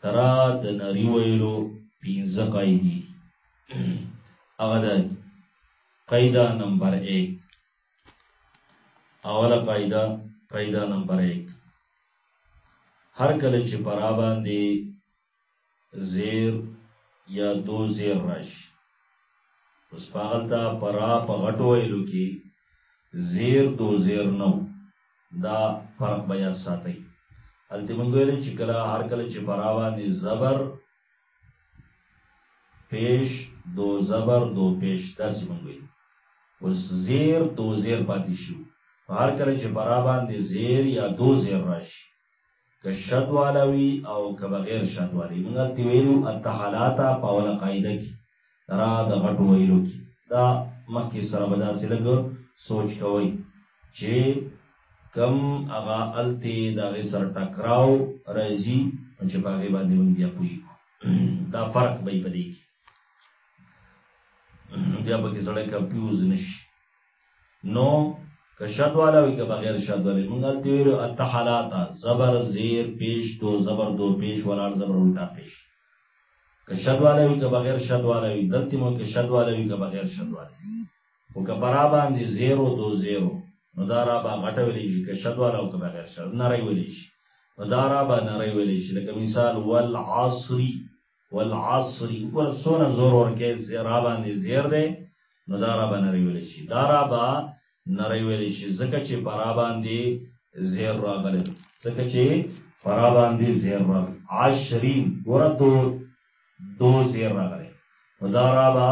ترا د نری ویلو پنځه قاعدې دي هغه د قاعده نمبر 1 اوله قاعده قاعده نمبر 1 هر کله چې پرا باندې زیر یا دو زیر راش اوس پاغلتا پرا په غټو ویلو کې زیر دو زیر نو دا فرق به یاد ساتئ. هلته موږ ویلي چې کله هر کله چې په را باندې زبر پیش دو زبر دو پیش داسې موږ ویلي اوس زیر دو زیر پاتې شو هر کله چې په را باندې زیر یا دو زیر راشي که شد والا وي او که بغیر شد والي موږ هلته ویلو التحالاتا په اوله قاعده کې را د غټو ویلو کې دا مخکې سره به داسې لږ سوچ کوئ چې کم هغه هلته د هغې سره ټکراو راځي نو چې په هغې باندې موږ بیا پوهېږو دا فرق به یې په دې کې بیا پکې سړی کنفیوز نه شي نو که شد والا وي که بغیر شد والا مونږ هلته ویلو التحلاتا زبر زیر پیش دو زبر دو پیش ولاړ زبر الټا پیش که شد والا وي که بغیر شد والا وي دلته مو که شد والا وي که بغیر شد والا او که پرا باندې زیرو دو زیرو نو دا را به غټه ویلی شي که شد والا او که بغیر شد نری ویلی شي نو دا را به نری ویلی شي لکه مثال والعصری والعصر ګوره څونه زور ورکوې چې را باندې زېر دی نو دا را به نری ویل شي دا را به نری ویل شي ځکه چې په را باندې زېر راغلی دی ځکه چې په را باندې زېر راغلی عشرین ګوره دو دو زېر راغلی نو دا را به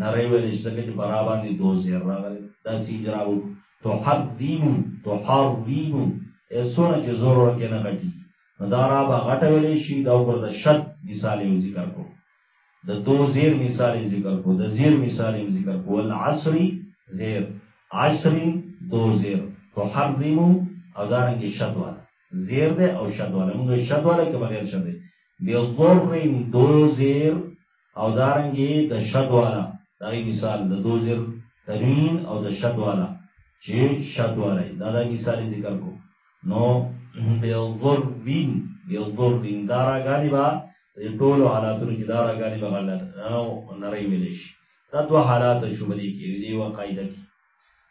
نری ویل شي ځکه چې په را باندې دو زېر راغلی داسې اجرا وکړو تحرینو تحرینو څونه چې زور ورکوې نه غټي نو دا را به غټه ویلی شي دا وګور د شد مثال یې ذکر کو د دو زیر مثال یې ذکر کو د زیر مثال یې ذکر کو العصر زیر عصر دو زیر تحرم او دارنګ شد والا زیر ده او شد والا موږ شد والا کې بغیر شد دی بضر دو زیر او دارنګه د شد والا دغه مثال د دو زر ترین او د شد والا چه شد والا دا دا مثال ذکر کو نو بضرین بضرین دا راګانی با د ټولو حالاتونو کې دا راګانی به غلط او نری ویل شي دا دوه حالات شو بده کې دی و قاعده کې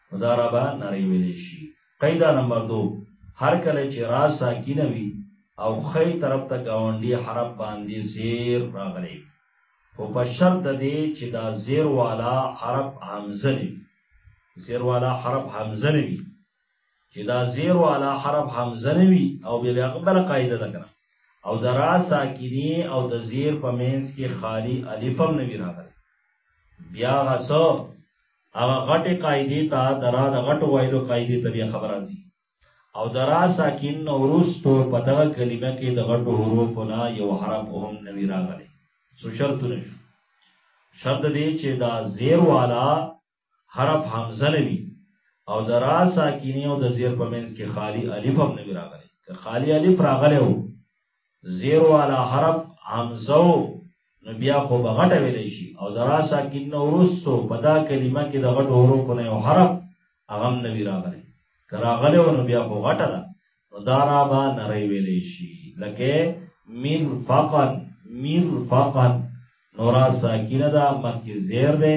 نو دا را به نری ویل شي قیدا نمبر دو، هر کله چی را ساکینه وی او ښی طرف ته ګاونډی حرف باندی زیر راغلی وی خو په شرط ددی چی دا زیر والا حرف همزه نه وی زیر والا حرف همزه نه وی چی دا زیر والا حرف همزه نه وی او بیا بیا بل قاعده ده کنه او د را ساکینی او د زیر په مینس کی خالی الف هم نه وی راغلی بیا غسو هغه غټه قاعده ته درا د غټو وایلو قاعده ته بیا خبر راځي او درا ساکن نورستو په دغه کلمه کې د غټو حروف نه یو حرف هم نوی راغلی سو شرط نشو شرط دی چې دا زیر والا حرف حمزه نوی او درا ساکینه او د زیر په منځ کې خالی الف هم نوی راغلی که خالی الف راغلی وو زیر والا حرف همزه و نو بیا خو به غټه ویلی شي او د را ساکن نه وروسته په دا کلمه کې د غټو حروفو نه یو حرف هغه هم نه وي راغلی که راغلی و نو بیا خو غټه ده نو دا را به نری ویلی شي لکه مرفقا مرفقا نو را ساکینه ده مخکې زیر دی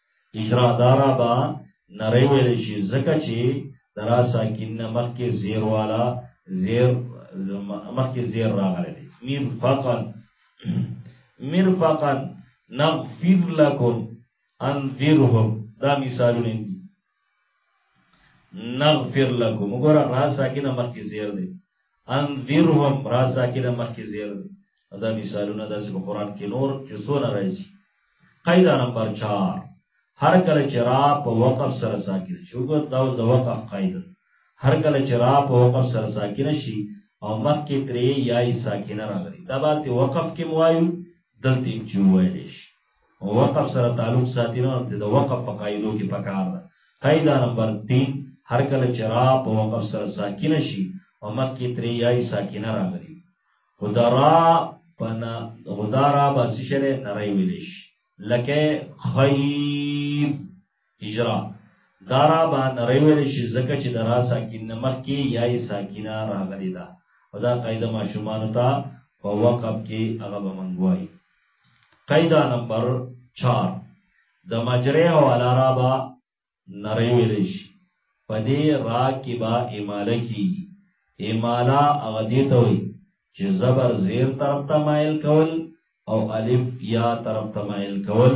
اجرا دارا به نری ویل شي ځکه چې د را ساکن نه مخکې زیر والا زیر مخکې زیر راغلی دی مرفقا مرفقا نغفر لکم انذرهم دا مثالونه دي نغفر لکم وګوره را ساکنه مخکې زیر دی انذرهم را ساکنه مخکې زیر دی دا مثالونه داسې په قران کې نور چې څونه راځي قاعده نمبر 4 هر کله چې را په وقف سره ساکن شي وګور دا اوس د وقف قاعده هر کله چې را په وقف سره ساکن شي او مخکې ترې یای ساکنه راغلي دا به وقف کې موایو دلته چې وایلی شي وقف سره تعلق ساتي نو د وقف په قاعدو کې پکار ده قاعده نمبر 3 هر کله چې را په وقف سره ساکن شي او مخکې ترې یای ساکنه راغلي خدا را پنا خدا را باسي شره نری ویل شي لکه خیب اجرا، دا را به نه رویل شي ځکه چې د را ساکن نه مخکې یاء ساکنه راغلې ده او دا قاعده ماشومانو ته په وقب کې هغه به موږ وایو قاعده نمبر چار د مجرې حواله را به نه رویل شي په دې را کې به اماله کېږي امالا هغه دې ته وي چې زبر زیر طرف ته مایل کول او الف یا طرف ته مایل کول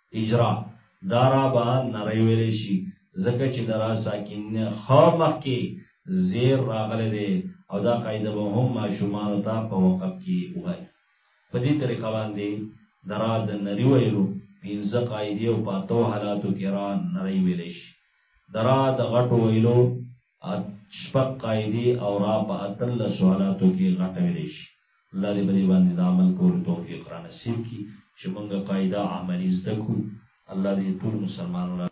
اجرا، دا را به نری ویلی شي، ځکه چې د را ساکن نه خ مخکې زېر راغلی دی او دا قاعده به هم ماشومانو ته په وقب کې ووایئ. په دې طریقه باندې د را د نري ویلو پنځه قاعدې او په اتو حالاتو کې را نری ویلی شي. د را د غټو ویلو ات شپږ قاعدې او را په اتلس سوالاتو کې غټه ویلی شي. الله دې په دې باندې د عمل کولو توفیق رانصیب کړي چې مونږ قاعده عملي زده کړو. الله دې ټول مسلمانو له.